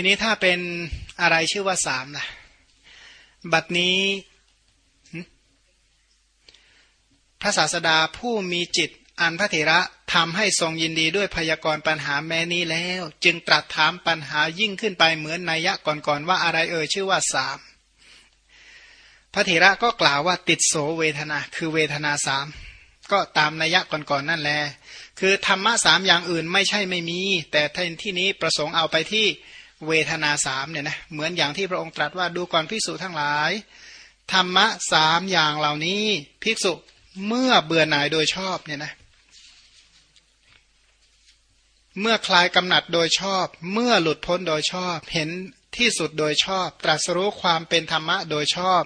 ทีนี้ถ้าเป็นอะไรชื่อว่าสามล่ะบัดนี้พระศาสดาผู้มีจิตอันพระเถระทำให้ทรงยินดีด้วยพยากรณ์ปัญหาแม้นี้แล้ว จึงตรัสถามปัญหายิ่งขึ้นไปเหมือนนัยยะก่อนๆว่าอะไรเอ่ยชื่อว่าสามพระเถระก็กล่าวว่าติดโสเวทนา คือเวทนาสามก็ตามนัยยะก่อนๆนนั่นแหละคือธรรมะสามอย่างอื่นไม่ใช่ไม่มี แต่ท่านที่นี้ประสงค์เอาไปที่ เวทนาสามเนี่ยนะเหมือนอย่างที่พระองค์ตรัสว่าดูก่อนภิกษุทั้งหลาย ธรรมะสามอย่างเหล่านี้ภิกษุเมื่อเบื่อหน่ายโดยชอบเนี่ยนะเมื่อคลายกำหนัดโดยชอบ เมื่อหลุดพ้นโดยชอบ เห็นที่สุดโดยชอบ ตรัสรู้ความเป็นธรรมะโดยชอบ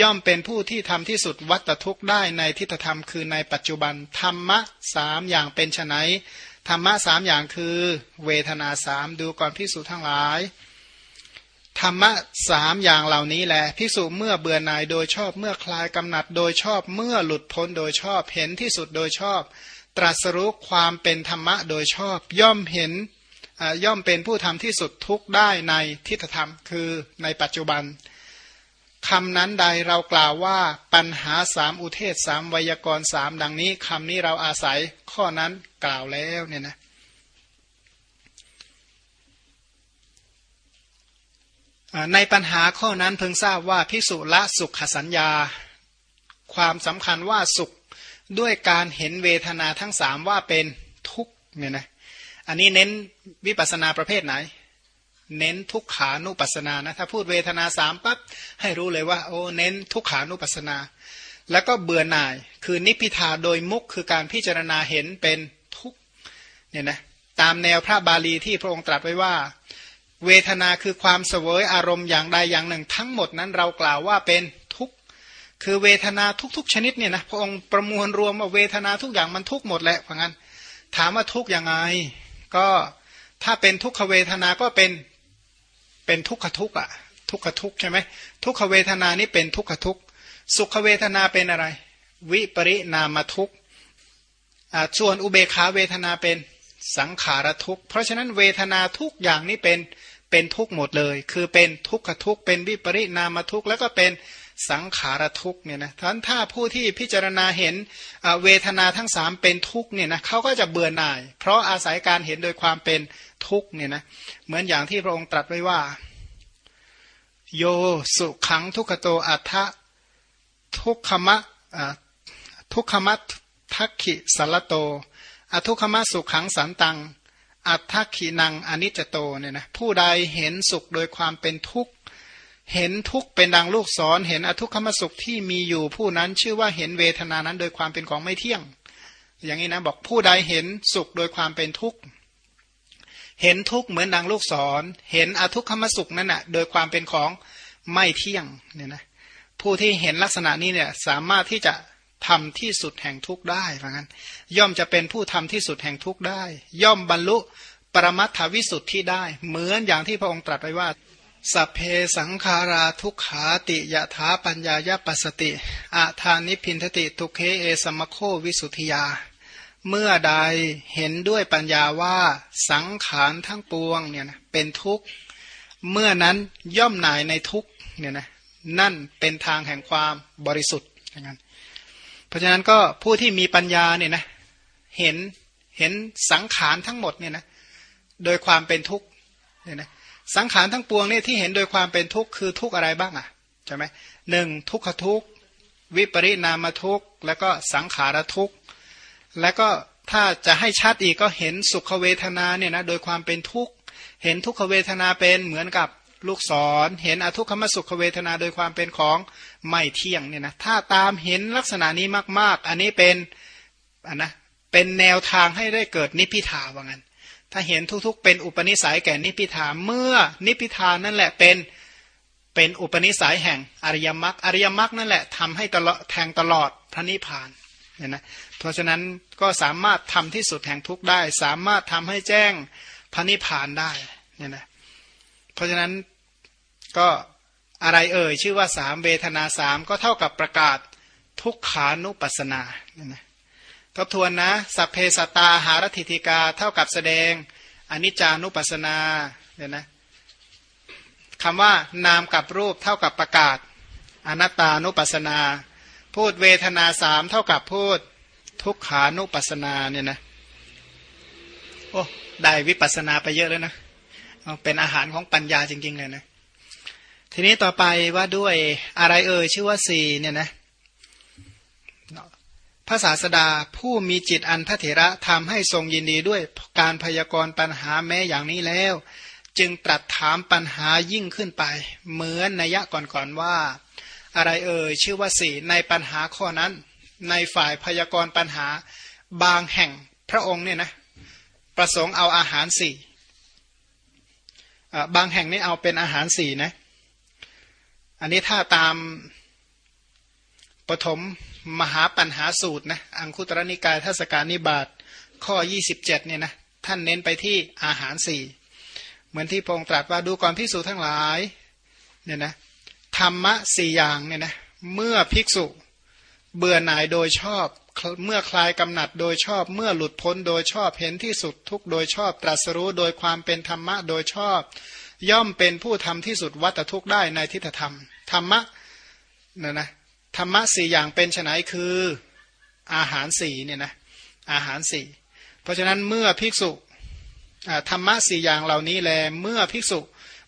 ย่อมเป็นผู้ที่ทำที่สุดวัตทุกข์ได้ในทิฏฐธรรมคือในปัจจุบันธรรมะสามอย่างเป็นไฉน ธรรมะสามอย่างคือ เวทนาสามดูก่อนพิสูจทั้งหลายธรรมะสามอย่างเหล่านี้แหละพิสูจเมื่อเบื่อหน่ายโดยชอบเมื่อคลายกำหนัดโดยชอบเมื่อหลุดพ้นโดยชอบ เห็นที่สุดโดยชอบ ตรัสรู้ความเป็นธรรมะโดยชอบ ย่อมเห็นย่อมเป็นผู้ทำที่สุดทุกได้ในทิฏฐธรรม คือในปัจจุบัน คำนั้นใดเรากล่าวว่าปัญหาสามอุเทศสามไวยากรณ์สามดังนี้คำนี้เราอาศัยข้อนั้นกล่าวแล้วเนี่ยนะในปัญหาข้อนั้นเพิ่งทราบว่าพิสุละสุขสัญญา ความสำคัญว่าสุขด้วยการเห็นเวทนาทั้งสามว่าเป็นทุกเนี่ยนะอันนี้เน้นวิปัสนาประเภทไหน เน้นทุกขานุปัสนานะถ้าพูดเวทนาสามปั๊บให้รู้เลยว่าโอ้เน้นทุกขานุปัสนา แล้วก็เบื่อหน่ายคือนิพพิทาโดยมุกคือการพิจารณาเห็นเป็นทุกเนี่ยนะตามแนวพระบาลีที่พระองค์ตรัสไว้ว่า เวทนาคือความเสวยอารมณ์อย่างใดอย่างหนึ่ง ทั้งหมดนั้นเรากล่าวว่าเป็นทุกคือเวทนาทุกๆ ชนิดเนี่ยนะพระองค์ประมวลรวมว่าเวทนาทุกอย่างมันทุกหมดแหละเพราะงั้น ถามว่าทุกอยังไง ก็ถ้าเป็นทุกขเวทนาก็เป็น เป็นทุกขทุกอะทุกขทุกใช่ไหมทุกขเวทนานี่เป็นทุกขทุกสุขเวทนาเป็นอะไร วิปริณามทุกส่วนอุเบขาเวทนาเป็นสังขารทุกเพราะฉะนั้นเวทนาทุกอย่างนี้เป็นเป็นทุกหมดเลย คือเป็นทุกขทุกเป็นวิปริณามทุกแล้วก็เป็นสังขารทุกเนี่ยนะท่านถ้าผู้ที่พิจารณาเห็นเวทนาทั้งสามเป็นทุกเนี่ยนะเขาก็จะเบื่อหน่าย เพราะอาศัยการเห็นโดยความเป็น ทุกเนี่ยนะเหมือนอย่างที่พระองค์ตรัสไว้ว่า โยสุขังทุกขโตอัฏฐทุกขมะทุกขมัทักขิสัลโตอทุกขมะสุขังสันตัง อัตถัขีนังอนิจโตเนี่ยนะผู้ใดเห็นสุขโดยความเป็นทุกข์เห็นทุกเป็นดังลูกศรเห็นอทุกขมสุขที่มีอยู่ผู้นั้นชื่อว่าเห็นเวทนานั้นโดยความเป็นของไม่เที่ยง อย่างนี้นะบอกผู้ใดเห็นสุขโดยความเป็นทุกข์ เห็นทุกข์เหมือนดังลูกศร เห็นอทุกขมสุขนั่นแหะโดยความเป็นของไม่เที่ยงเนี่ยนะผู้ที่เห็นลักษณะนี้เนี่ยสามารถที่จะทำที่สุดแห่งทุกข์ได้เพราะงั้น ย่อมจะเป็นผู้ทำที่สุดแห่งทุกข์ได้ ย่อมบรรลุปรมัตถวิสุทธิ์ที่ได้ เหมือนอย่างที่พระองค์ตรัสไว้ว่าสัพเพสังขาราทุกขาติยะถาปัญญายปัสติ อาทานิพินทติทุเคเอสมโควิสุทยา เมื่อใดเห็นด้วยปัญญาว่าสังขารทั้งปวงเนี่ยนะเป็นทุกข์ เมื่อนั้นย่อมหน่ายในทุกข์เนี่ยนะนั่นเป็นทางแห่งความบริสุทธิ์อย่างนั้นเพราะฉะนั้นก็ผู้ที่มีปัญญาเนี่ยนะเห็นเห็นสังขารทั้งหมดเนี่ยนะโดยความเป็นทุกข์เนี่ยนะสังขารทั้งปวงเนี่ยที่เห็นโดยความเป็นทุกข์คือทุกข์อะไรบ้างอะใช่ไหมหนึ่งทุกขทุกข์วิปริณามทุกข์แล้วก็สังขารทุกข์ แล้วก็ถ้าจะให้ชัดอีกก็เห็นสุขเวทนาเนี่ยนะโดยความเป็นทุกข์ เห็นทุกขเวทนาเป็นเหมือนกับลูกศร เห็นอทุกขมสุขเวทนาโดยความเป็นของไม่เที่ยงเนี่ยนะถ้าตามเห็นลักษณะนี้มาก ๆ อันนี้เป็นอันนะเป็นแนวทางให้ได้เกิดนิพพิทาว่างั้น ถ้าเห็นทุกๆ เป็นอุปนิสัยแก่นิพพิทาเมื่อนิพพิทานั่นแหละเป็นเป็นอุปนิสัยแห่งอริยมรรคอริยมรรคนั่นแหละทำให้ตลอดแทงตลอดพระนิพพานเนี่ยนะ เพราะฉะนั้นก็สามารถทำที่สุดแห่งทุกได้ สามารถทำให้แจ้งพระนิพพานได้เนี่ยนะเพราะฉะนั้นก็อะไรเอ่ยชื่อว่าสามเวทนาสามก็เท่ากับประกาศทุกขานุปัสสนาเนี่ยนะทบทวนนะสัพเพสตาหารติธิกาเท่ากับแสดงอนิจจานุปัสนาเนี่ยนะคำว่านามกับรูปเท่ากับประกาศอนัตตานุปัสนา พูดเวทนาสามเท่ากับพูด ทุกขานุปัสนาเนี่ยนะโอ้ได้วิปัสนาไปเยอะแล้วนะเป็นอาหารของปัญญาจริง ๆ เลยนะ ทีนี้ต่อไปว่าด้วยอะไรเอ่ยชื่อว่าสีเนี่ยนะพระศาสดาผู้มีจิตอันพระเถระทำให้ทรงยินดีด้วยการพยากรณ์ปัญหาแม้อย่างนี้แล้ว จึงตรัสถามปัญหายิ่งขึ้นไป เหมือนนัยยะก่อนๆว่า อะไรเอ่ยชื่อว่าสีในปัญหาข้อนั้น ในฝ่ายพยากรณ์ปัญหาบางแห่งพระองค์เนี่ยนะประสงค์เอาอาหารสี่บางแห่งนี่เอาเป็นอาหารสี่นะอันนี้ถ้าตามปฐมมหาปัญหาสูตรนะอังคุตรนิกายทัศการนิบาตข้อ 27เนี่ยนะท่านเน้นไปที่อาหารสี่เหมือนที่พงตรัสว่าดูก่อนพิสูจทั้งหลายเนี่ยนะธรรมะสี่อย่างเนี่ยนะเมื่อภิกษุ เบื่อหน่ายโดยชอบ เมื่อคลายกำหนัดโดยชอบ เมื่อหลุดพ้นโดยชอบเห็นที่สุดทุกโดยชอบ ตรัสรู้โดยความเป็นธรรมะโดยชอบ ย่อมเป็นผู้ทำที่สุดวัตทุกได้ในทิฏฐธรรมธรรมะนะนะธรรมะสี่อย่างเป็นไนคืออาหารสี่เนี่ยนะอาหารสี่เพราะฉะนั้นเมื่อภิกษุธรรมะสี่อย่างเหล่านี้แลเมื่อภิกษุ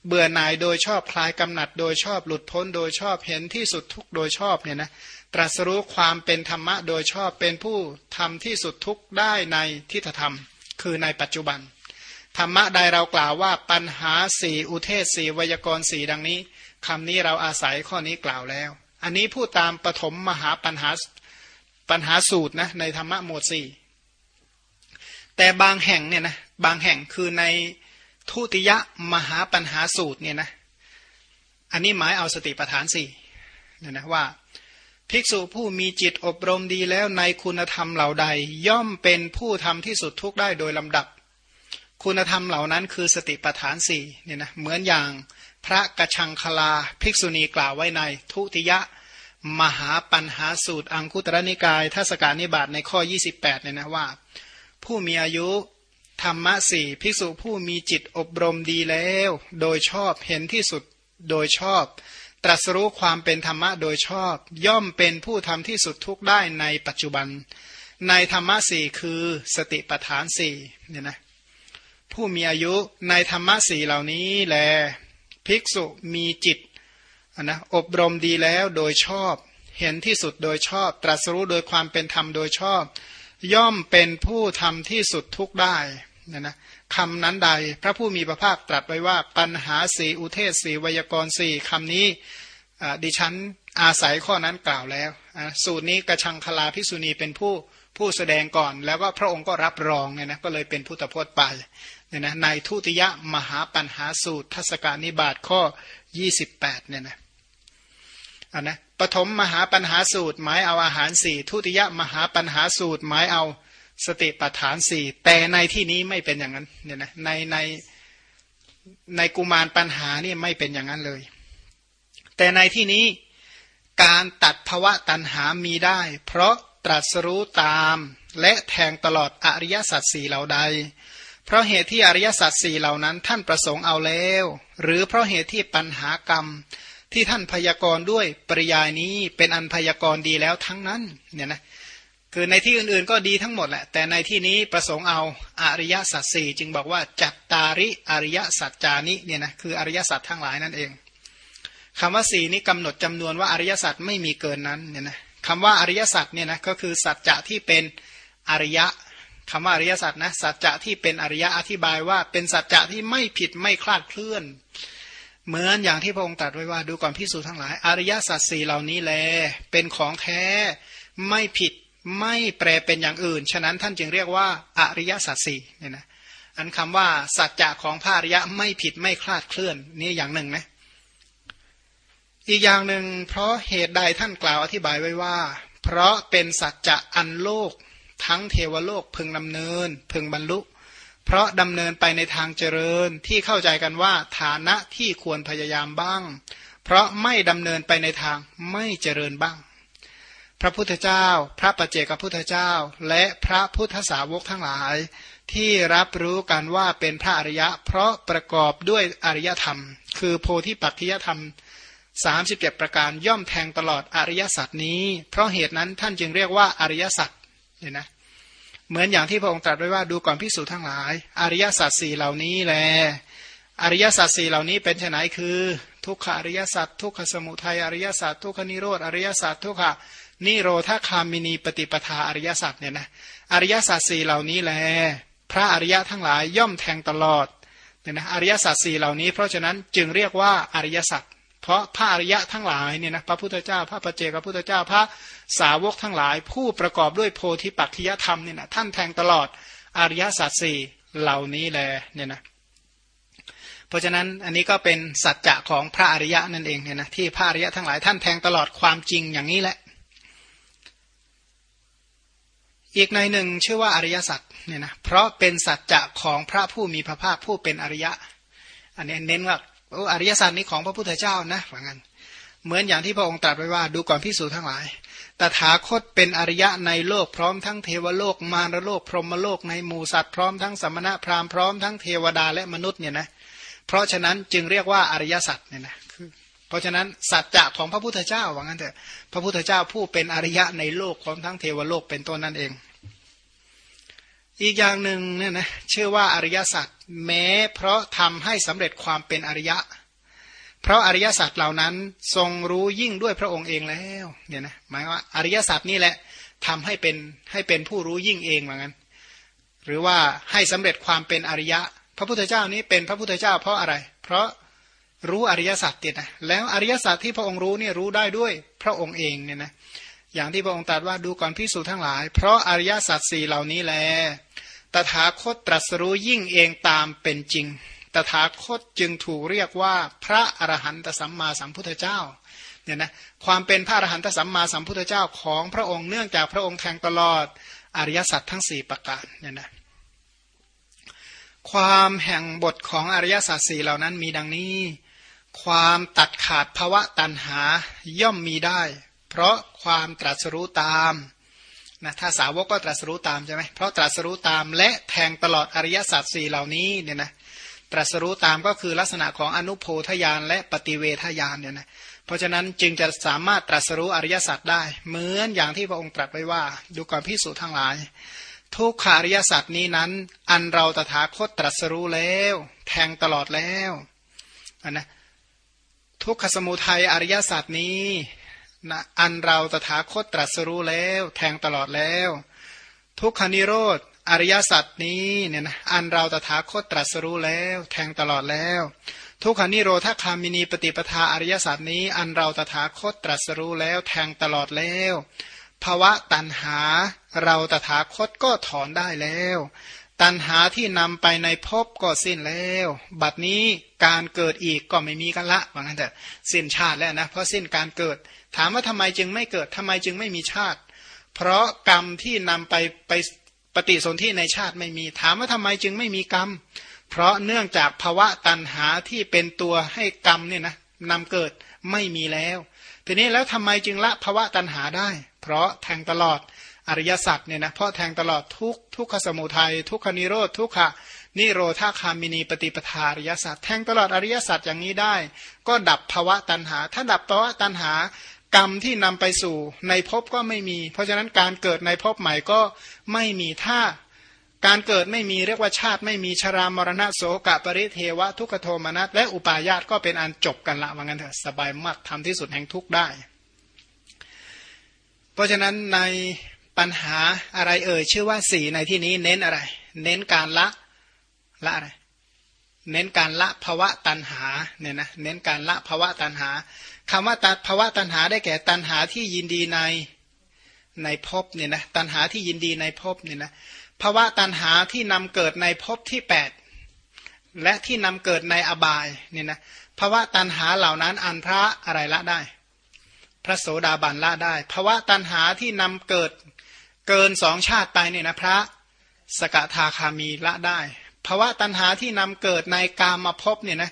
เบื่อหน่ายโดยชอบคลายกำหนัดโดยชอบหลุดพ้นโดยชอบเห็นที่สุดทุกโดยชอบเนี่ยนะ ตรัสรู้ความเป็นธรรมะโดยชอบเป็นผู้ทำที่สุดทุกได้ในทิฏฐธรรม คือในปัจจุบัน ธรรมะใดเรากล่าวว่าปัญหาสี่อุเทศสี่วยากรสี่ดังนี้คำนี้เราอาศัยข้อนี้กล่าวแล้ว อันนี้พูดตามปฐมมหาปัญหาปัญหาสูตรนะในธรรมะหมวดสี่แต่บางแห่งเนี่ยนะบางแห่งคือในทุติยมหาปัญหาสูตรเนี่ยนะอันนี้หมายเอาสติปัฏฐานสี่เนี่ยนะว่า ภิกษุผู้มีจิตอบรมดีแล้วในคุณธรรมเหล่าใด ย่อมเป็นผู้ทำที่สุดทุกได้โดยลำดับ คุณธรรมเหล่านั้นคือสติปัฏฐานสี่เนี่ยนะเหมือนอย่างพระกระชังคลาภิกษุณีกล่าวไว้ในทุติยะมหาปัญหาสูตร อังคุตรนิกายทัศการนิบาตในข้อ 28เนี่ยนะว่า ผู้มีอายุธรรมะสี่ภิกษุผู้มีจิตอบรมดีแล้ว โดยชอบเห็นที่สุดโดยชอบ ตรัสรู้ความเป็นธรรมะโดยชอบ ย่อมเป็นผู้ทำที่สุดทุกได้ในปัจจุบัน ในธรรมะสี่คือสติปัฏฐานสี่เนี่ยนะผู้มีอายุในธรรมะสี่เหล่านี้แล ภิกษุมีจิตนะอบรมดีแล้วโดยชอบ เห็นที่สุดโดยชอบ ตรัสรู้โดยความเป็นธรรมโดยชอบ ย่อมเป็นผู้ทำที่สุดทุกได้นะนะ คำนั้นใด พระผู้มีพระภาคตรัสไว้ว่าปัญหาสีอุเทศสีวยากรสี่คำนี้ดิฉันอาศัยข้อนั้นกล่าวแล้ว สูตรนี้กระชังคลาพิสุณีเป็นผู้ผู้แสดงก่อน แล้วก็พระองค์ก็รับรองเนี่ยนะก็เลยเป็นพุทธพจน์ไปเนี่ยนะในทุติยมหาปัญหาสูตรทัศกานิบาตข้อ 28เนี่ยนะอันนะปฐมมหาปัญหาสูตรหมายเอาอาหารสี่ทุติยมหาปัญหาสูตรหมายเอา สติปัฏฐานสี่แต่ในที่นี้ไม่เป็นอย่างนั้นเนี่ยนะในในในกุมารปัญหานี่ไม่เป็นอย่างนั้นเลย แต่ในที่นี้การตัดภวะตัณหามีได้ เพราะตรัสรู้ตามและแทงตลอดอริยสัจสี่เหล่าใด เพราะเหตุที่อริยสัจสี่เหล่านั้นท่านประสงค์เอาแล้ว หรือเพราะเหตุที่ปัญหากรรมที่ท่านพยากรณ์ด้วยปริยายนี้เป็นอันพยากรณ์ดีแล้วทั้งนั้นเนี่ยนะ คือในที่อื่นๆก็ดีทั้งหมดแหละ แต่ในที่นี้ประสงค์เอาอริยสัจสี่จึงบอกว่าจัตตาริอริยสัจจานิเนี่ยนะคืออริยสัจทั้งหลายนั่นเองคำว่าสี่นี้กำหนดจำนวนว่าอริยสัจไม่มีเกินนั้นเนี่ยนะคำว่าอริยสัจเนี่ยนะก็คือสัจจะที่เป็นอริยะคำว่าอริยสัจนะสัจจะที่เป็นอริยะอธิบายว่าเป็นสัจจะที่ไม่ผิดไม่คลาดเคลื่อน เหมือนอย่างที่พระองค์ตรัสไว้ว่าดูก่อนพิสูจน์ทั้งหลาย อริยสัจสี่เหล่านี้แลเป็นของแท้ไม่ผิด ไม่แปลเป็นอย่างอื่น ฉะนั้นท่านจึงเรียกว่า อริยสัจสี่เนี่ยนะอันคำว่าสัจจะของพระอริยะไม่ผิดไม่คลาดเคลื่อนนี่อย่างหนึ่งนะอีกอย่างหนึ่งเพราะเหตุใดท่านกล่าวอธิบายไว้ว่า เพราะเป็นสัจจะอันโลก ทั้งเทวโลกพึงดำเนิน พึงบรรลุ เพราะดำเนินไปในทางเจริญที่เข้าใจกันว่าฐานะที่ควรพยายามบ้าง เพราะไม่ดำเนินไปในทางไม่เจริญบ้าง พระพุทธเจ้า พระปัจเจกพุทธเจ้า และพระพุทธสาวกทั้งหลาย ที่รับรู้กันว่าเป็นพระอริยะ เพราะประกอบด้วยอริยธรรม คือโพธิปัจจยธรรมสามสิบเจ็ดประการย่อมแทงตลอดอริยสัจนี้ เพราะเหตุนั้นท่านจึงเรียกว่าอริยสัจเนี่ยนะเหมือนอย่างที่พระองค์ตรัสไว้ว่าดูก่อนพิสูจทั้งหลาย อริยสัจสี่เหล่านี้แล อริยสัจสี่เหล่านี้เป็นไนคือ ทุกขอริยสัจทุกขสมุทัยอริยสัจทุกขนิโรธอริยสัจทุกข นิโรธาคามินีปฏิปทาอริยสัจเนี่ยนะอริยสัจสี่เหล่านี้แล พระอริยะทั้งหลายย่อมแทงตลอดเนี่ยนะอริยสัจสี่เหล่านี้ เพราะฉะนั้นจึงเรียกว่าอริยสัจเพราะพระอริยะทั้งหลายเนี่ยนะพระพุทธเจ้า พระปเจกพระพุทธเจ้าพระสาวกทั้งหลาย ผู้ประกอบด้วยโพธิปัจจยธรรมเนี่ยนะท่านแทงตลอดอริยสัจสี่เหล่านี้แลเนี่ยนะเพราะฉะนั้นอันนี้ก็เป็นสัจจะของพระอริยะนั่นเองเนี่ยนะที่พระอริยะทั้งหลายท่านแทงตลอดความจริงอย่างนี้แหละ อีกในหนึ่งชื่อว่าอริยสัจเนี่ยนะเพราะเป็นสัจจะของพระผู้มีพระภาคผู้เป็นอริยะ อันนี้เน้นว่าโอ้อริยสัจนี้ของพระพุทธเจ้านะว่างั้นเหมือนอย่างที่พระองค์ตรัสไว้ว่าดูก่อนพิสูจทั้งหลาย ตถาคตเป็นอริยะในโลกพร้อมทั้งเทวโลกมารโลกพรหมโลกในหมู่สัตว์พร้อมทั้งสมณะพราหมณ์พร้อมทั้งเทวดาและมนุษย์เนี่ยนะเพราะฉะนั้นจึงเรียกว่าอริยสัจเนี่ยนะ เพราะฉะนั้นสัจจะของพระพุทธเจ้าว่างั้นเถอะพระพุทธเจ้าผู้เป็นอริยะในโลกพร้อมทั้งเทวโลกเป็นต้นนั่นเอง อีกอย่างหนึ่งเนี่ยนะชื่อว่าอริยสัจแม้เพราะทำให้สำเร็จความเป็นอริยะ เพราะอริยสัจเหล่านั้นทรงรู้ยิ่งด้วยพระองค์เองแล้วเนี่ยนะหมายว่าอริยสัจนี่แหละทำให้เป็นให้เป็นผู้รู้ยิ่งเองเหมือนกันหรือว่าให้สำเร็จความเป็นอริยะ พระพุทธเจ้านี้เป็นพระพุทธเจ้าเพราะอะไร เพราะ รู้อริยสัจติดนะแล้วอริยสัจที่พระองค์รู้เนี่ยรู้ได้ด้วยพระองค์เองเนี่ยนะอย่างที่พระองค์ตรัสว่าดูก่อนพิสูจทั้งหลาย เพราะอริยสัจสี่เหล่านี้แล ตถาคตตรัสรู้ยิ่งเองตามเป็นจริง ตถาคตจึงถูกเรียกว่าพระอรหันตสัมมาสัมพุทธเจ้าเนี่ยนะความเป็นพระอรหันตสัมมาสัมพุทธเจ้าของพระองค์เนื่องจากพระองค์แทงตลอดอริยสัจทั้ง 4 ประการเนี่ยนะความแห่งบทของอริยสัจสี่เหล่านั้นมีดังนี้ ความตัดขาดภวะตันหาย่อมมีได้ เพราะความตรัสรู้ตามนะถ้าสาวกก็ตรัสรู้ตามใช่ไหมเพราะตรัสรู้ตามและแทงตลอดอริยสัจสี่เหล่านี้เนี่ยนะตรัสรู้ตามก็คือลักษณะของอนุโพธยานและปฏิเวทยานเนี่ยนะเพราะฉะนั้นจึงจะสามารถตรัสรู้อริยสัจได้ เหมือนอย่างที่พระองค์ตรัสไว้ว่า ดูก่อนพิสูจน์ทั้งหลาย ทุกขาริยสัจนี้นั้น อันเราตถาคตตรัสรู้แล้ว แทงตลอดแล้วนนะ ทุกขสมุทัยอริยสัจนี้นะอันเราตถาคตตรัสรู้แล้วแทงตลอดแล้ว ทุกขานิโรธอริยสัจนี้เนี่ยนะอันเราตถาคตตรัสรู้แล้ว แทงตลอดแล้ว ทุกขานิโรธคามินีปฏิปทาอริยสัจนี้ อันเราตถาคตตรัสรู้แล้ว แทงตลอดแล้วภาวะตันหาเราตถาคตก็ถอนได้แล้ว ตันหาที่นำไปในภพก็สิ้นแล้ว บัดนี้ การเกิดอีกก็ไม่มีกันละว่างั้นแต่สิ้นชาติแล้วนะเพราะสิ้นการเกิด ถามว่าทำไมจึงไม่เกิดทำไมจึงไม่มีชาติ เพราะกรรมที่นำไปไปปฏิสนธิในชาติไม่มี ถามว่าทำไมจึงไม่มีกรรม เพราะเนื่องจากภาวะตันหาที่เป็นตัวให้กรรมเนี่ยนะนำเกิดไม่มีแล้ว ทีนี้แล้วทำไมจึงละภาวะตันหาได้ เพราะแทงตลอดอริยสัจเนี่ยนะเพราะแทงตลอดทุกทุกขสมุทัยทุกขนิโรธทุกขะ นิโรธาคามินีปฏิปทาอริยสัจแทงตลอดอริยสัจอย่างนี้ได้ ก็ดับภาวะตันหา ถ้าดับภาวะตันหากรรมที่นำไปสู่ในภพก็ไม่มี เพราะฉะนั้นการเกิดในภพใหม่ก็ไม่มีถ้าการเกิดไม่มีเรียกว่าชาติไม่มีชรามรณะโสกะปริเทวะ ทุกขโทมนัสและอุปาญาตก็เป็นอันจบกันละว่างั้นเถอะสบายมากทำที่สุดแห่งทุกได้ เพราะฉะนั้นในปัญหาอะไรเอ่ยชื่อว่าสี่ในที่นี้เน้นอะไร เน้นการละ ละอะไรเน้นการละภวะตันหาเนี่ยนะเน้นการละภวะตันหาคำว่าตัดภาวะตัณหาได้แก่ตัณหาที่ยินดีในในภพเนี่ยนะตัณหาที่ยินดีในภพเนี่ยนะภาวะตัณหาที่นำเกิดในภพที่แปดและที่นำเกิดในอบายเนี่ยนะภาวะตัณหาเหล่านั้นอันพระอะไรละได้ พระโสดาบันละได้ภาวะตัณหาที่นำเกิดเกินสองชาติไปเนี่ยนะพระสกทาคามีละได้ ภาวะตัณหาที่นำเกิดในกามาภพเนี่ยนะ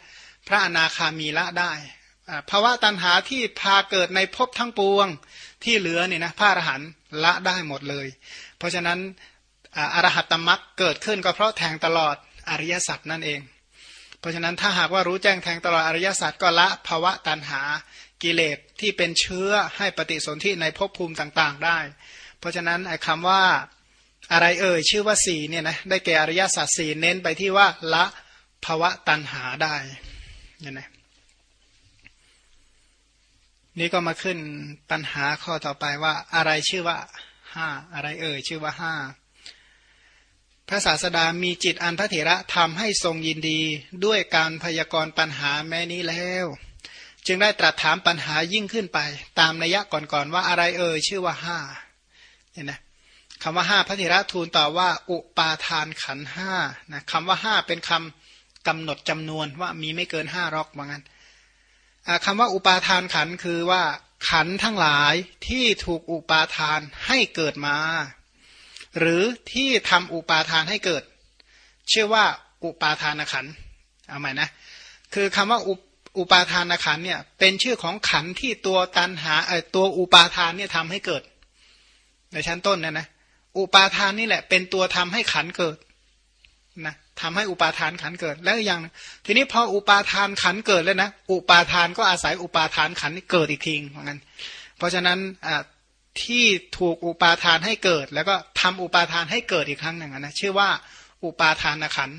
พระอนาคามีละได้ภาวะตัณหาที่พาเกิดในภพทั้งปวงที่เหลือเนี่ยนะพระอรหันต์ละได้หมดเลย เพราะฉะนั้นอรหัตตมรักเกิดขึ้นก็เพราะแทงตลอดอริยสัจนั่นเอง เพราะฉะนั้นถ้าหากว่ารู้แจ้งแทงตลอดอริยสัจก็ละภาวะตันหากิเลสที่เป็นเชื้อให้ปฏิสนธิในภพภูมิต่างๆได้ เพราะฉะนั้นไอ้คำว่า อะไรเอ่ยชื่อว่าสีเนี่ยนะได้แก่อริยสัจสี่เน้นไปที่ว่าละภาวะตันหาได้เนี่ยนะนี่ก็มาขึ้นปัญหาข้อต่อไปว่าอะไรชื่อว่าห้าอะไรเอ่ยชื่อว่าห้าพระศาสดามีจิตอันพระเถระทำให้ทรงยินดีด้วยการพยากรณ์ปัญหาแม้นี้แล้ว จึงได้ตรัสถามปัญหายิ่งขึ้นไป ตามนัยยะก่อนๆว่าอะไรเอ่ยชื่อว่าห้าเนี่ยนะ คำว่าห้าพระเถระทูลตอบว่า อุปาทานขันห้านะคำว่าห้าเป็นคำกำหนดจำนวนว่ามีไม่เกินห้ารอกว่างั้นคำว่าอุปาทานขันคือว่าขันทั้งหลายที่ถูกอุปาทานให้เกิดมา หรือที่ทำอุปาทานให้เกิดชื่อว่าอุปาทานขันเอาใหม่นะคือคำว่าอุอุปาทานขันเนี่ยเป็นชื่อของขันที่ตัวตันหาตัวอุปาทานเนี่ยทำให้เกิด ในชั้นต้นนะนะ อุปาทานนี่แหละ เป็นตัวทำให้ขันเกิดนะทำให้อุปาทานขันเกิด แล้วอย่าง ทีนี้พออุปาทานขันเกิดแล้วนะอุปาทานก็อาศัยอุปาทานขันเกิดอีกทีเหมือนกันเพราะฉะนั้นที่ถูกอุปาทานให้เกิด แล้วก็ทำอุปาทานให้เกิดอีกครั้งหนึ่งนะชื่อว่าอุปาทานขัน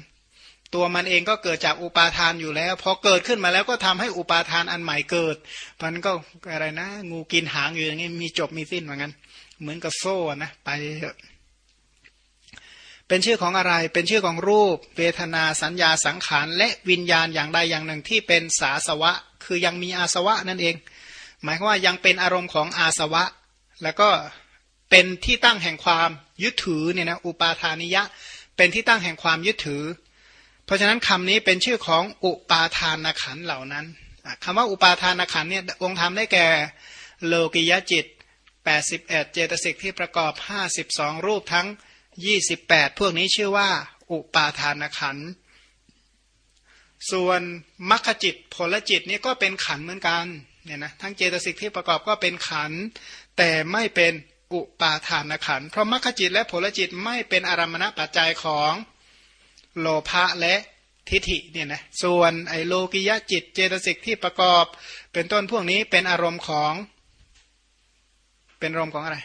ตัวมันเองก็เกิดจากอุปาทานอยู่แล้วพอเกิดขึ้นมาแล้วก็ทำให้อุปาทานอันใหม่เกิดมันก็อะไรนะ งูกินหางอยู่อย่างนี้มีจบมีสิ้นเหมือนกัน เหมือนกับโซ่นะไป เป็นชื่อของอะไร เป็นชื่อของรูป เวทนาสัญญาสังขาร และวิญญาณอย่างใดอย่างหนึ่งที่เป็นสาสวะ คือยังมีอาสวะนั่นเอง หมายความว่ายังเป็นอารมณ์ของอาสวะ แล้วก็เป็นที่ตั้งแห่งความยึดถือเนี่ยนะอุปาทานิยะ เป็นที่ตั้งแห่งความยึดถือ เพราะฉะนั้นคำนี้เป็นชื่อของอุปาทานขันเหล่านั้นคำว่าอุปาทานขันเนี่ยองค์ธรรมได้แก่โลกิยจิต 81 เจตสิกที่ประกอบ 52 รูปทั้งยี่สิบแปดพวกนี้ชื่อว่า อุปาทานขัน ส่วนมรรคจิตผลจิตนี่ก็เป็นขันเหมือนกันเนี่ยนะทั้งเจตสิกที่ประกอบก็เป็นขัน แต่ไม่เป็นอุปาทานขัน เพราะมรรคจิตและผลจิตไม่เป็นอารมณปัจจัยของโลภะและทิฏฐิเนี่ยนะส่วนไอโลกิยะจิตเจตสิกที่ประกอบ เป็นต้นพวกนี้เป็นอารมณ์ของ เป็นอารมณ์ของอะไร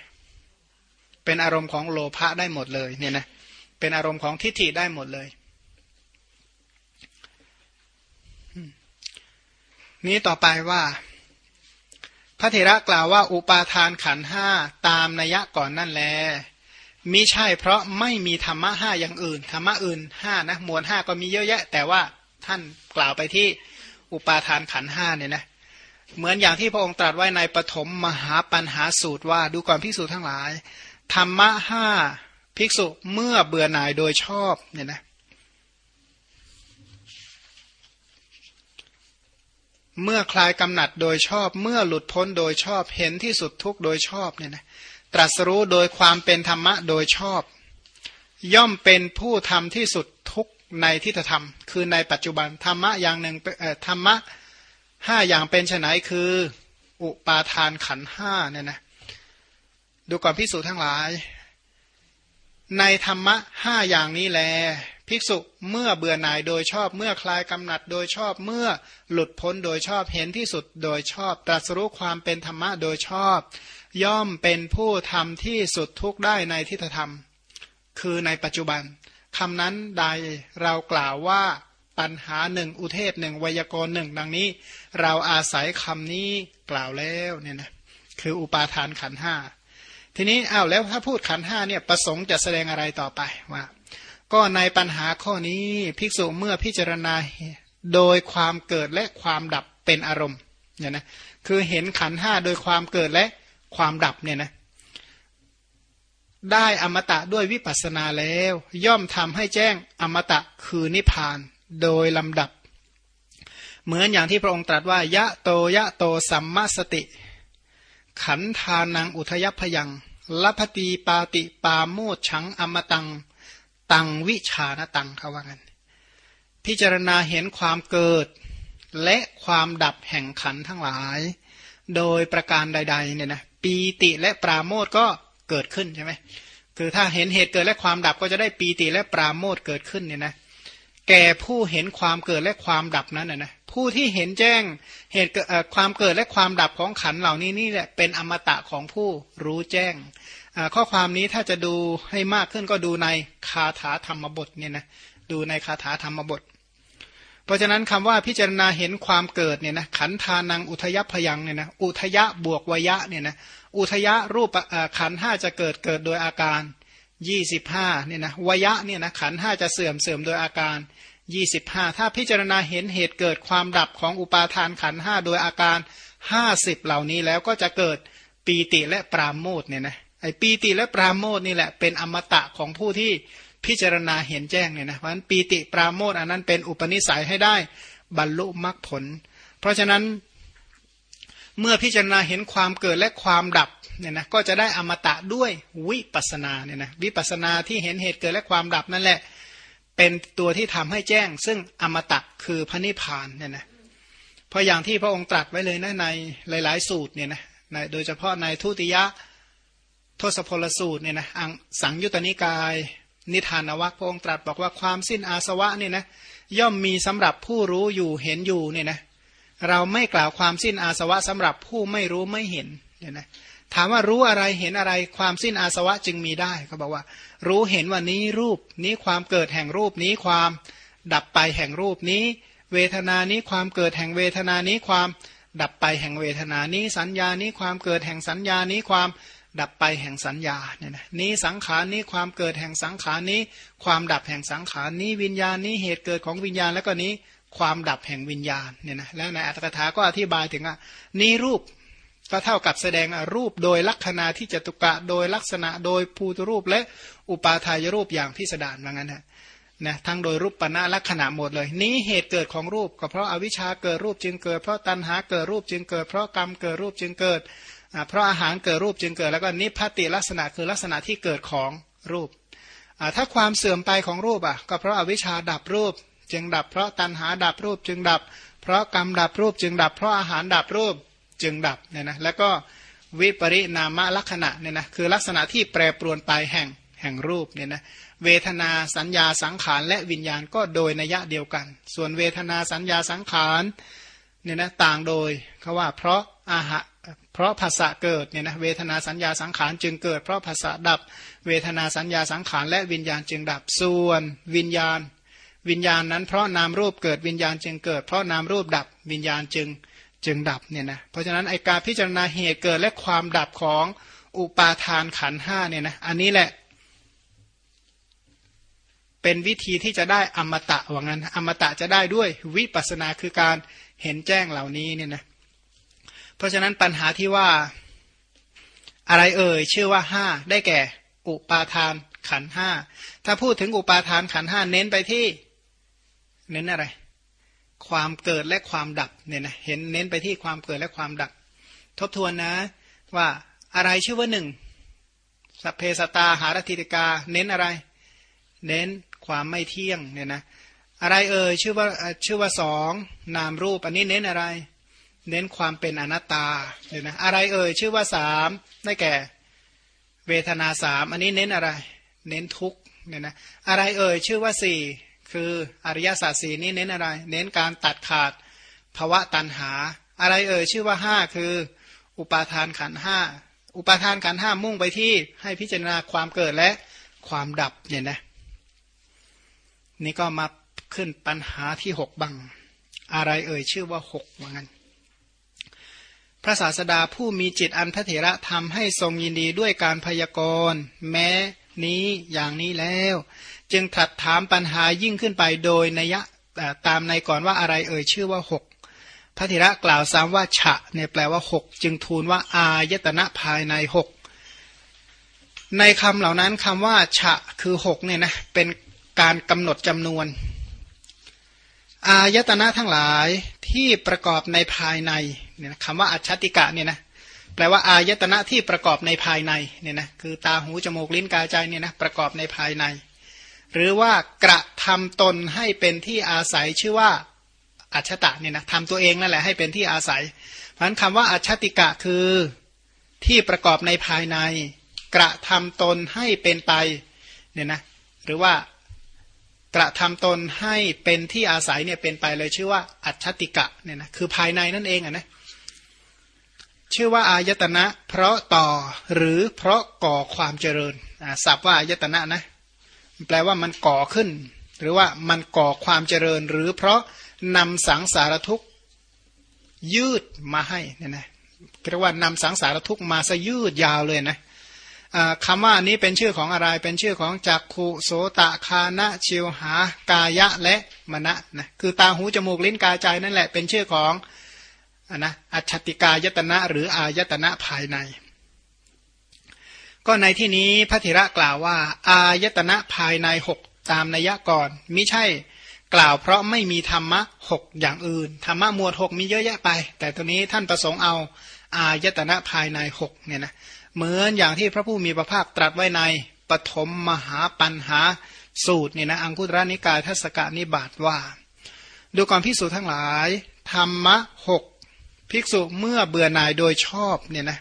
เป็นอารมณ์ของโลภะได้หมดเลยเนี่ยนะเป็นอารมณ์ของทิฏฐิได้หมดเลย นี้ต่อไปว่า พระเถระกล่าวว่า อุปาทานขันห้าตามนัยะก่อนนั่นแลมิใช่เพราะไม่มีธรรมะห้าอย่างอื่น ธรรมะอื่นห้านะมวลห้าก็มีเยอะแยะ แต่ว่าท่านกล่าวไปที่อุปาทานขันห้าเนี่ยนะเเหมือนอย่างที่พระองค์ตรัสไว้ในปฐมมหาปัญหาสูตรว่าดูก่อนพิสูจน์ทั้งหลาย ธรรมะห้าภิกษุเมื่อเบื่อหน่ายโดยชอบเนี่ยนะเมื่อคลายกำหนัดโดยชอบ เมื่อหลุดพ้นโดยชอบ เห็นที่สุดทุกโดยชอบเนี่ยนะตรัสรู้โดยความเป็นธรรมะโดยชอบ ย่อมเป็นผู้ทำที่สุดทุกในทิฏฐธรรม คือในปัจจุบันธรรมะอย่างหนึ่งธรรมะ ห้าอย่างเป็นไนคือ อุปาทานขันห้าเนี่ยนะดูก่อนภิกษุทั้งหลาย ในธรรมะห้าอย่างนี้แล ภิกษุเมื่อเบื่อหน่ายโดยชอบเมื่อคลายกำหนัดโดยชอบเมื่อหลุดพ้นโดยชอบเห็นที่สุดโดยชอบ ตรัสรู้ความเป็นธรรมะโดยชอบ ย่อมเป็นผู้ทำที่สุดทุกได้ในทิฏฐธรรม คือในปัจจุบันคำนั้นใดเรากล่าวว่า ปัญหาหนึ่งอุเทศหนึ่งวยากรณ์หนึ่งดังนี้ เราอาศัยคำนี้กล่าวแล้วเนี่ยนะคืออุปาทานขันห้าทีนี้อ้าวแล้วถ้าพูดขันห้าเนี่ยประสงค์จะแสดงอะไรต่อไปว่า ก็ในปัญหาข้อนี้ภิกษุเมื่อพิจารณาโดยความเกิดและความดับเป็นอารมณ์เนี่ยนะคือเห็นขันห้าโดยความเกิดและความดับเนี่ยนะได้อมตะด้วยวิปัสสนาแล้ว ย่อมทำให้แจ้งอมตะคือนิพพาน โดยลำดับ เหมือนอย่างที่พระองค์ตรัสว่ายะโตยะโตสัมมาสติ ขันธานังอุทยพยังลัพตีปาติปาโมชังอมตัง ตังวิชานตังเขาว่างันพิจารณาเห็นความเกิด และความดับแห่งขันทั้งหลาย โดยประการใดๆเนี่ยนะปีติและปราโมทก็เกิดขึ้นใช่ไหมคือถ้าเห็นเหตุเกิดและความดับก็จะได้ปีติและปราโมทเกิดขึ้นเนี่ยนะ แก่ผู้เห็นความเกิดและความดับนั้นนะผู้ที่เห็นแจ้งเหตุความเกิดและความดับของขันเหล่านี้นี่แหละเป็นอมตะของผู้รู้แจ้ง ข้อความนี้ถ้าจะดูให้มากขึ้นก็ดูในคาถาธรรมบทเนี่ยนะดูในคาถาธรรมบท เพราะฉะนั้นคำว่าพิจารณาเห็นความเกิดเนี่ยนะขันธานังอุทยพยังเนี่ยนะอุทยะบวกวยะเนี่ยนะอุทยะรูปขันห้าจะเกิดเกิดโดยอาการ ยี่สิบห้าเนี่ยนะวยะเนี่ยนะขันห้าจะเสื่อมเสื่อมโดยอาการยี่สิบห้าถ้าพิจารณาเห็นเหตุเกิดความดับของอุปาทานขันห้าโดยอาการห้าสิบเหล่านี้แล้วก็จะเกิดปีติและปราโมทเนี่ยนะไอปีติและปราโมทนี่แหละเป็นอมตะของผู้ที่พิจารณาเห็นแจ้งเนี่ยนะเพราะฉะนั้นปีติปราโมทอันนั้นเป็นอุปนิสัยให้ได้บรรลุมรรคผล เพราะฉะนั้นเมื่อพิจารณาเห็นความเกิดและความดับ เนี่ยนะก็จะได้อมตะด้วยวิปัสนาเนี่ยนะวิปัสนาที่เห็นเหตุเกิดและความดับนั่นแหละ เป็นตัวที่ทำให้แจ้ง ซึ่งอมตะคือพระนิพพานเนี่ยนะเพราะอย่างที่พระองค์ตรัสไว้เลยนะในหลาย ๆ สูตรเนี่ยนะโดยเฉพาะในทุติยะทศพลสูตรเนี่ยนะสังยุตตนิกาย นิทานวัคพระองค์ตรัสบอกว่าความสิ้นอาสวะเนี่ยนะย่อมมีสำหรับผู้รู้อยู่เห็นอยู่เนี่ยนะเราไม่กล่าวความสิ้นอาสวะสำหรับผู้ไม่รู้ไม่เห็นเนี่ยนะ ถามว่ารู้อะไรเห็นอะไรความสิ้นอาสวะจึงมีได้เขาบอกว่า รู้เห็นว่านี้รูปนี้ความเกิดแห่งรูปนี้ความดับไปแห่งรูปนี้ เวทนานี้ความเกิดแห่งเวทนานี้ความดับไปแห่งเวทนานี้สัญญานี้ความเกิดแห่งสัญญานี้ความดับไปแห่งสัญญาเนี่ยนะนี้สังขารนี้ความเกิดแห่งสังขารนี้ ความดับแห่งสังขารนี้วิญญาณนี้เหตุเกิดของวิญญาณแล้วก็นี้ความดับแห่งวิญญาณเนี่ยนะแล้วในอัตถกถาก็อธิบายถึงอะนี้รูป ก็เท่ากับแสดงรูปโดยลักษณะที่จตุกะโดยลักษณะโดยภูตรูปและอุปาทายรูปอย่างพิสดารว่างั้นนะนะทั้งโดยรูปปณะลักษณะหมดเลย นี้เหตุเกิดของรูป ก็เพราะอาวิชชาเกิดรูปจึงเกิด เพราะตัณหาเกิดรูปจึงเกิด เพราะกรรมเกิดรูปจึงเกิด เพราะอาหารเกิดรูปจึงเกิด แล้วก็นิพพติลักษณะคือลักษณะที่เกิดของรูป ถ้าความเสื่อมไปของรูปอะก็เพราะอาวิชชาดับรูป จึงดับ เพราะตัณหาดับรูปจึงดับ เพราะกรรมดับรูปจึงดับ เพราะอาหารดับรูป จึงดับเนี่ยนะแล้วก็วิปริณามลักษณะเนี่ยนะคือลักษณะที่แปรปรวนไปแห่งแห่งรูปเนี่ยนะเวทนาสัญญาสังขารและวิญญาณก็โดยนัยะเดียวกัน ส่วนเวทนาสัญญาสังขารเนี่ยนะต่างโดยเขาว่าเพราะอาหะเพราะภาษาเกิดเนี่ยนะเวทนาสัญญาสังขารจึงเกิด เพราะภาษาดับ เวทนาสัญญาสังขารและวิญญาณจึงดับ ส่วนวิญญาณ วิญญาณนั้นเพราะนามรูปเกิดวิญญาณจึงเกิด เพราะนามรูปดับวิญญาณจึง จึงดับเนี่ยนะเพราะฉะนั้นไอการพิจารณาเหตุเกิดและความดับของอุปาทานขันห้าเนี่ยนะอันนี้แหละ เป็นวิธีที่จะได้อมตะว่างั้น อมตะจะได้ด้วยวิปัสนาคือการเห็นแจ้งเหล่านี้เนี่ยนะเพราะฉะนั้นปัญหาที่ว่าอะไรเอ่ยชื่อว่าห้าได้แก่ อุปาทานขันห้าถ้าพูดถึงอุปาทานขันห้าเน้นไปที่ เน้นอะไร ความเกิดและความดับเนี่ยนะเห็นเน้นไปที่ความเกิดและความดับ ทบทวนนะ ว่าอะไรชื่อว่าหนึ่งสัพเพสตาหารติกา เน้นอะไร เน้นความไม่เที่ยงเนี่ยนะอะไรเอ่ยชื่อว่าชื่อว่าสองนามรูปอันนี้เน้นอะไร เน้นความเป็นอนัตตาเนี่ยนะอะไรเอ่ยชื่อว่าสามได้แก่ เวทนาสามอันนี้เน้นอะไร เน้นทุกเนี่ยนะอะไรเอ่ยชื่อว่าสี่ คืออริยสัจสีนี้เน้นอะไร เน้นการตัดขาดภาวะตันหา อะไรเอ่ยชื่อว่าห้าคือ อุปาทานขันห้าอุปาทานขันห้ามุ่งไปที่ให้พิจารณาความเกิดและความดับเนี่ยนะนี่ก็มาขึ้นปัญหาที่หกบัง อะไรเอ่ยชื่อว่าหกว่างั้นพระศาสดาผู้มีจิตอันพระเถระทำให้ทรงยินดีด้วยการพยากรณ์ แม้นี้อย่างนี้แล้ว จึงถัดถามปัญหายิ่งขึ้นไปโดยนัยะตามในก่อนว่าอะไรเอ่ยชื่อว่าหกพระธิระกล่าวซ้ำว่าฉะเนี่ยแปลว่าหกจึงทูลว่าอายตนะภายในหกในคำเหล่านั้นคำว่าฉะคือหกเนี่ยนะเป็นการกำหนดจำนวน อายตนะทั้งหลายที่ประกอบในภายในเนี่ยคำว่าอัจฉติกะเนี่ยนะแปลว่าอายตนะที่ประกอบในภายในเนี่ยนะคือตาหูจมูกลิ้นกายใจเนี่ยนะประกอบในภายใน หรือว่ากระทำตนให้เป็นที่อาศัยชื่อว่าอัจฉตะเนี่ยนะทำตัวเองนั่นแหละให้เป็นที่อาศัย เพราะนั้นคำว่าอัจฉติกะคือที่ประกอบในภายใน กระทำตนให้เป็นไปเนี่ยนะหรือว่ากระทำตนให้เป็นที่อาศัยเนี่ยเป็นไปเลยชื่อว่าอัจฉติกะเนี่ยนะคือภายในนั่นเองอะนะชื่อว่าอายตนะ เพราะต่อหรือเพราะก่อความเจริญอ่าศัพท์ว่าอายตนะนะ แปลว่ามันก่อขึ้น หรือว่ามันก่อความเจริญ หรือเพราะนำสังสารทุกข์ยืดมาให้เนี่ยนะเรียกว่านำสังสารทุกข์มาซะยืดยาวเลยนะคำว่าอันนี้เป็นชื่อของอะไรเป็นชื่อของจักขุโสตะคานะชิวหากายะและมณะนะคือตาหูจมูกลิ้นกายใจนั่นแหละเป็นชื่อของอนนะอัจฉติกายตนะหรืออายตนะภายใน ก็ในที่นี้พระธิระกล่าวว่า อายตนะภายในหกตามนัยก่อนมิใช่กล่าวเพราะไม่มีธรรมะหกอย่างอื่นธรรมะหมวดหกมีเยอะแยะไป แต่ตัวนี้ท่านประสงค์เอาอายตนะภายในหกเนี่ยนะเหมือนอย่างที่พระผู้มีพระภาคตรัสไว้ในปฐมมหาปัญหาสูตรเนี่ยนะอังคุตระนิกายทัศกานิบาตว่า ดูก่อนพิสูจทั้งหลาย ธรรมะหกภิกษุเมื่อเบื่อหน่ายโดยชอบเนี่ยนะ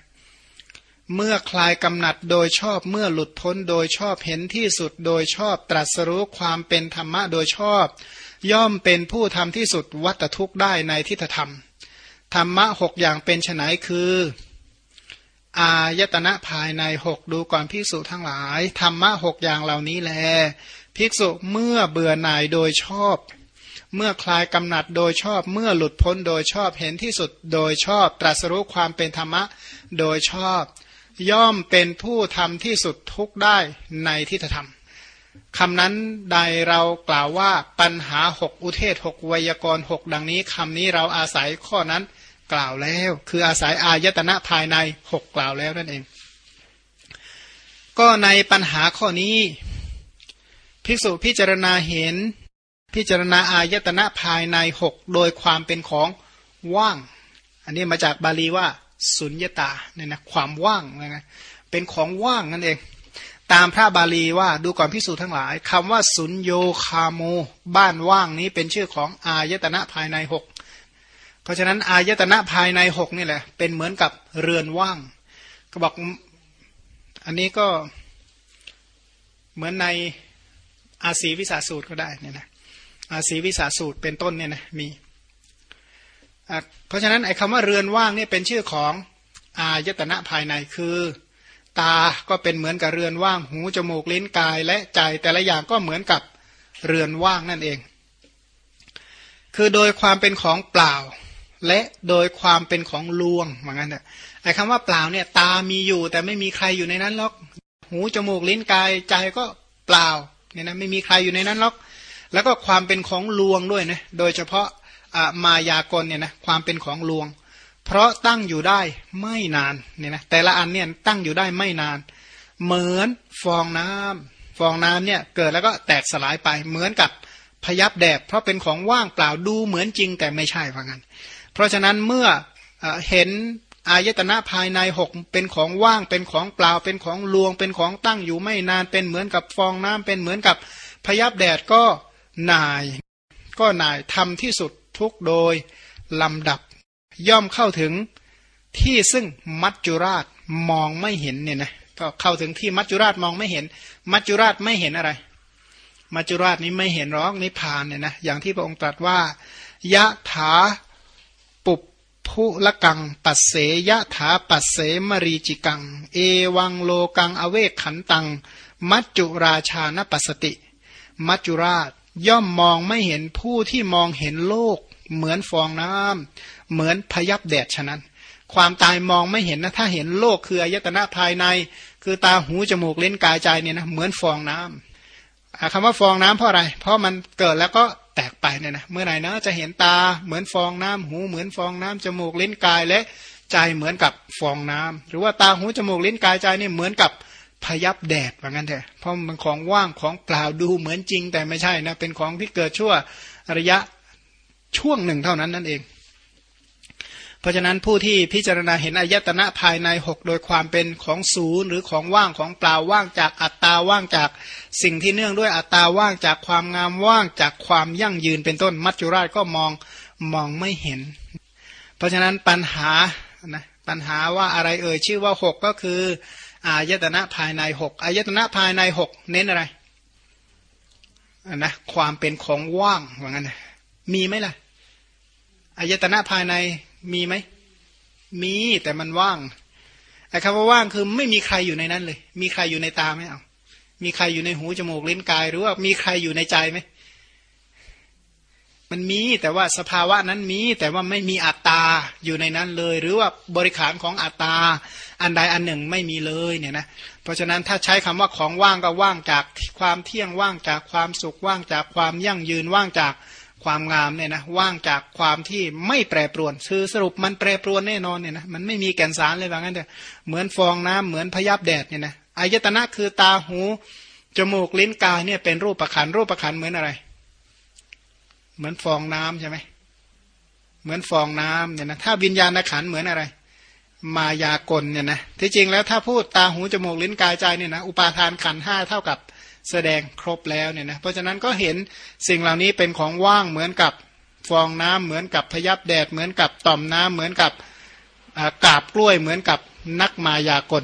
เมื่อคลายกำหนัดโดยชอบเมื่อหลุดพ้นโดยชอบเห็นที่สุดโดยชอบตรัสรู้ความเป็นธรรมะโดยชอบ ย่อมเป็นผู้ทำที่สุดวัตทุกข์ได้ในทิฏฐธรรม ธรรมะหกอย่างเป็นไฉนคือ อายตนะภายในหกดูก่อนภิกษุทั้งหลาย ธรรมะหกอย่างเหล่านี้แล ภิกษุเมื่อเบื่อหน่ายโดยชอบ เมื่อคลายกำหนัดโดยชอบ เมื่อหลุดพ้นโดยชอบเห็นที่สุดโดยชอบ ตรัสรู้ความเป็นธรรมะโดยชอบ ย่อมเป็นผู้ทำที่สุดทุกได้ในทิฏฐธรรมคำนั้นใดเรากล่าวว่าปัญหาหกอุเทศหกวยากรหกดังนี้คำนี้เราอาศัยข้อนั้นกล่าวแล้ว คืออาศัยอายตนะภายในหกกล่าวแล้วนั่นเอง ก็ในปัญหาข้อนี้ ภิกษุพิจารณาเห็น พิจารณาอายตนะภายในหกโดยความเป็นของว่าง อันนี้มาจากบาลีว่า สุญญตาเนี่ยนะความว่างนะเป็นของว่างนั่นเอง ตามพระบาลีว่าดูก่อนพิสูจน์ทั้งหลายคำว่าสุญโยคาโม บ้านว่างนี้เป็นชื่อของอายตนะภายในหกเพราะฉะนั้นอายตนะภายในหกนี่แหละ เป็นเหมือนกับเรือนว่าง ก็บอกอันนี้ก็เหมือนในอาศีวิสาสูตรก็ได้เนี่ยนะอาศีวิสาสูตรเป็นต้นเนี่ยนะมี เพราะฉะนั้นไอ้คำว่าเรือนว่างเนี่ยเป็นชื่อของอายตนะภายในคือ ตาก็เป็นเหมือนกับเรือนว่าง หูจมูกลิ้นกายและใจแต่ละอย่างก็เหมือนกับเรือนว่างนั่นเอง คือโดยความเป็นของเปล่า และโดยความเป็นของลวงเหมือนกันเนี่ยไอ้คำว่าเปล่าเนี่ยตามีอยู่แต่ไม่มีใครอยู่ในนั้นหรอก หูจมูกลิ้นกายใจก็เปล่าเนี่ยนะไม่มีใครอยู่ในนั้นหรอก แล้วก็ความเป็นของลวงด้วยนะโดยเฉพาะ มายากลเนี่ยนะความเป็นของลวง เพราะตั้งอยู่ได้ไม่นานเนี่ยนะแต่ละอันเนี่ยตั้งอยู่ได้ไม่นาน เหมือนฟองน้ำฟองน้ำเนี่ยเกิดแล้วก็แตกสลายไปเหมือนกับพยับแดดเพราะเป็นของว่างเปล่าดูเหมือนจริงแต่ไม่ใช่ว่างั้น เพราะฉะนั้นเมื่อเห็นอายตนะภายในหกเป็นของว่างเป็นของเปล่าเป็นของลวง เป็นของตั้งอยู่ไม่นานเป็นเหมือนกับฟองน้ำเป็นเหมือนกับพยับแดดก็นาย ก็นายทำที่สุด ทุกโดยลำดับ ย่อมเข้าถึงที่ซึ่งมัจจุราชมองไม่เห็นเนี่ยนะก็เข้าถึงที่มัจจุราชมองไม่เห็น มัจจุราชไม่เห็นอะไร มัจจุราชนี้ไม่เห็นร้องนิพพานเนี่ยนะอย่างที่พระองค์ตรัสว่ายะถาผู้ละกัง ปัสเสยะถาปัสเสมรีจิกัง เอวังโลกังอเวกขันตัง มัจจุราชานปัสติ มัจจุราช ย่อมมองไม่เห็นผู้ที่มองเห็นโลก เหมือนฟองน้ำเหมือนพยับแดดฉะนั้น ความตายมองไม่เห็นนะถ้าเห็นโลกคืออายตนะภายใน คือตาหูจมูกเล่นกายใจเนี่ยนะเหมือนฟองน้ำคำว่าฟองน้ำเพราะอะไร เพราะมันเกิดแล้วก็แตกไปเนี่ยนะเมื่อไหร่นะจะเห็นตาเหมือนฟองน้ำหูเหมือนฟองน้ำจมูกเลิ้นกายและใจเหมือนกับฟองน้ำหรือว่าตาหูจมูกเลิ้นกายใจนี่เหมือนกับ พยับแดดว่างั้นเถอะเพราะมันของว่างของเปล่าดูเหมือนจริง แต่ไม่ใช่นะเป็นของที่เกิดชั่วระยะช่วงหนึ่งเท่านั้นนั่นเอง เพราะฉะนั้นผู้ที่พิจารณาเห็นอายตนะภายในหกโดยความเป็นของศูนย์หรือของว่างของเปล่าว่างจากอัตตาว่างจากสิ่งที่เนื่องด้วยอัตตาว่างจากความงามว่างจากความยั่งยืนเป็นต้นมัจจุราชก็มองมองไม่เห็น เพราะฉะนั้นปัญหานะปัญหาว่าอะไรเอ่ยชื่อว่าหกก็คือ อายตนะภายในหกอายตนะภายในหกเน้นอะไรนะความเป็นของว่างว่างั้นมีไหมล่ะอายตนะภายในมีไหมมีแต่มันว่างไอ้คำว่าว่างคือไม่มีใครอยู่ในนั้นเลย มีใครอยู่ในตาไหมเอามีใครอยู่ในหูจมูกลิ้นกายหรือว่ามีใครอยู่ในใจไหม มันมีแต่ว่าสภาวะนั้นมีแต่ว่าไม่มีอัตตาอยู่ในนั้นเลย หรือว่าบริขารของอัตตาอันใดอันหนึ่งไม่มีเลยเนี่ยนะเพราะฉะนั้นถ้าใช้คำว่าของว่างก็ว่างจากความเที่ยงว่างจากความสุขว่างจากความยั่งยืนว่างจากความงามเนี่ยนะว่างจากความที่ไม่แปรปรวนคือสรุปมันแปรปรวนแน่นอนเนี่ยนะมันไม่มีแก่นสารเลยว่างั้นเถอะเหมือนฟองน้ำเหมือนพยับแดดเนี่ยนะอายตนะคือตาหูจมูกลิ้นกายเนี่ยเป็นรูปประคันรูปประคันเหมือนอะไร เหมือนฟองน้ำใช่ไหมเหมือนฟองน้ำเนี่ยนะถ้าวิญญาณขันเหมือนอะไร มายากลเนี่ยนะที่จริงแล้วถ้าพูดตาหูจมูกลิ้นกายใจเนี่ยนะอุปาทานขันห้าเท่ากับแสดงครบแล้วเนี่ยนะเพราะฉะนั้นก็เห็นสิ่งเหล่านี้เป็นของว่างเหมือนกับฟองน้ำเหมือนกับพยับแดดเหมือนกับต่อมน้ำเหมือนกับกาบกล้วยเหมือนกับนักมายากล